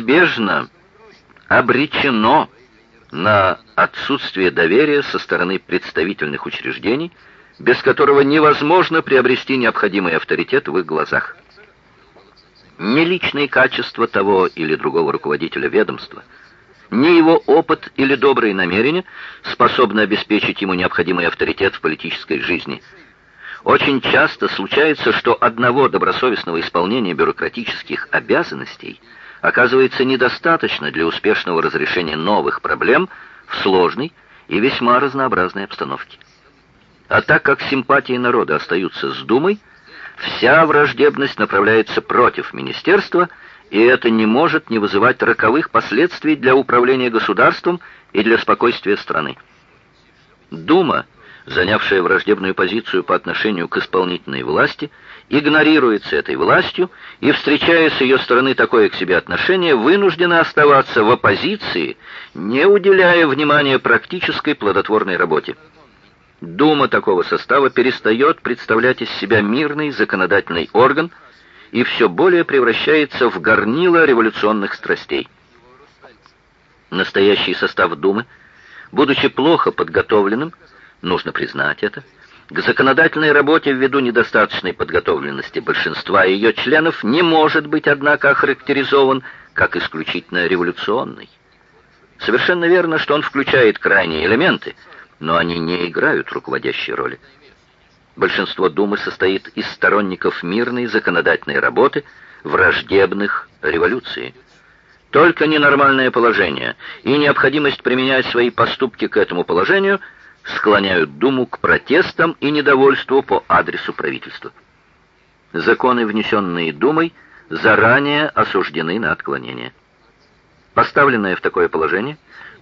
неизбежно обречено на отсутствие доверия со стороны представительных учреждений, без которого невозможно приобрести необходимый авторитет в их глазах. Не личные качества того или другого руководителя ведомства, ни его опыт или добрые намерения способны обеспечить ему необходимый авторитет в политической жизни. Очень часто случается, что одного добросовестного исполнения бюрократических обязанностей – оказывается недостаточно для успешного разрешения новых проблем в сложной и весьма разнообразной обстановке. А так как симпатии народа остаются с Думой, вся враждебность направляется против министерства, и это не может не вызывать роковых последствий для управления государством и для спокойствия страны. Дума, занявшая враждебную позицию по отношению к исполнительной власти, игнорируется этой властью и, встречая с ее стороны такое к себе отношение, вынуждена оставаться в оппозиции, не уделяя внимания практической плодотворной работе. Дума такого состава перестает представлять из себя мирный законодательный орган и все более превращается в горнило революционных страстей. Настоящий состав Думы, будучи плохо подготовленным, нужно признать это, к законодательной работе ввиду недостаточной подготовленности большинства ее членов не может быть, однако, охарактеризован как исключительно революционный. Совершенно верно, что он включает крайние элементы, но они не играют руководящей роли. Большинство Думы состоит из сторонников мирной законодательной работы, враждебных революции. Только ненормальное положение и необходимость применять свои поступки к этому положению – склоняют Думу к протестам и недовольству по адресу правительства. Законы, внесенные Думой, заранее осуждены на отклонение. Поставленная в такое положение,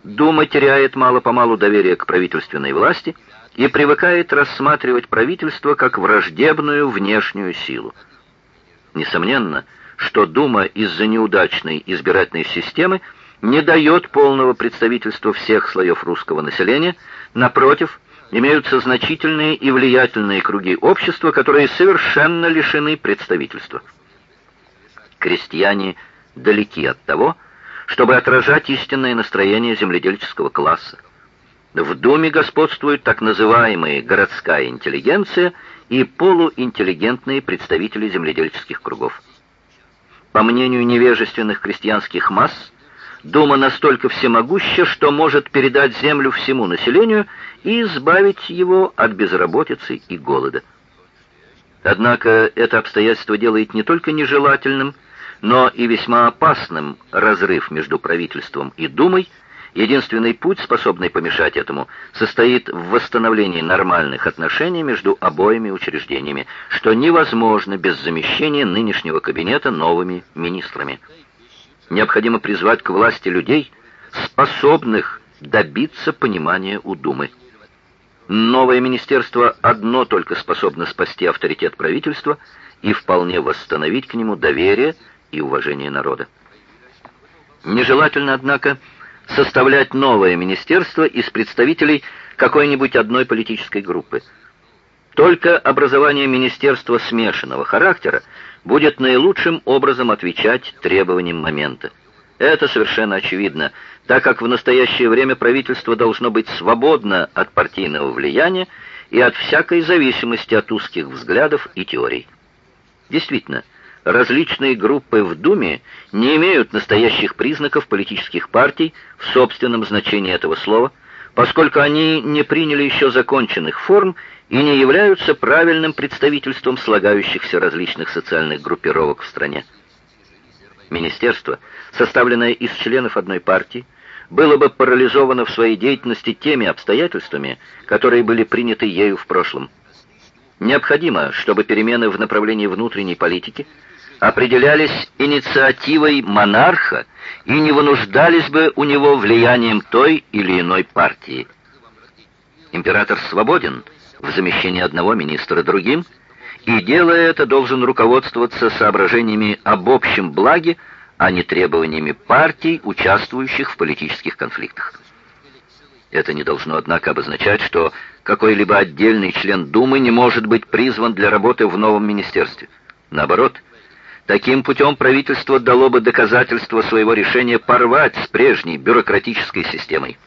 Дума теряет мало-помалу доверие к правительственной власти и привыкает рассматривать правительство как враждебную внешнюю силу. Несомненно, что Дума из-за неудачной избирательной системы не дает полного представительства всех слоев русского населения, напротив, имеются значительные и влиятельные круги общества, которые совершенно лишены представительства. Крестьяне далеки от того, чтобы отражать истинное настроение земледельческого класса. В Думе господствуют так называемые городская интеллигенция и полуинтеллигентные представители земледельческих кругов. По мнению невежественных крестьянских масс, Дума настолько всемогуща, что может передать землю всему населению и избавить его от безработицы и голода. Однако это обстоятельство делает не только нежелательным, но и весьма опасным разрыв между правительством и Думой. Единственный путь, способный помешать этому, состоит в восстановлении нормальных отношений между обоими учреждениями, что невозможно без замещения нынешнего кабинета новыми министрами. Необходимо призвать к власти людей, способных добиться понимания у Думы. Новое министерство одно только способно спасти авторитет правительства и вполне восстановить к нему доверие и уважение народа. Нежелательно, однако, составлять новое министерство из представителей какой-нибудь одной политической группы. Только образование министерства смешанного характера будет наилучшим образом отвечать требованиям момента. Это совершенно очевидно, так как в настоящее время правительство должно быть свободно от партийного влияния и от всякой зависимости от узких взглядов и теорий. Действительно, различные группы в Думе не имеют настоящих признаков политических партий в собственном значении этого слова, поскольку они не приняли еще законченных форм и не являются правильным представительством слагающихся различных социальных группировок в стране. Министерство, составленное из членов одной партии, было бы парализовано в своей деятельности теми обстоятельствами, которые были приняты ею в прошлом. Необходимо, чтобы перемены в направлении внутренней политики определялись инициативой монарха и не вынуждались бы у него влиянием той или иной партии. Император свободен – в замещении одного министра другим, и, делая это, должен руководствоваться соображениями об общем благе, а не требованиями партий, участвующих в политических конфликтах. Это не должно, однако, обозначать, что какой-либо отдельный член Думы не может быть призван для работы в новом министерстве. Наоборот, Таким путем правительство дало бы доказательство своего решения порвать с прежней бюрократической системой.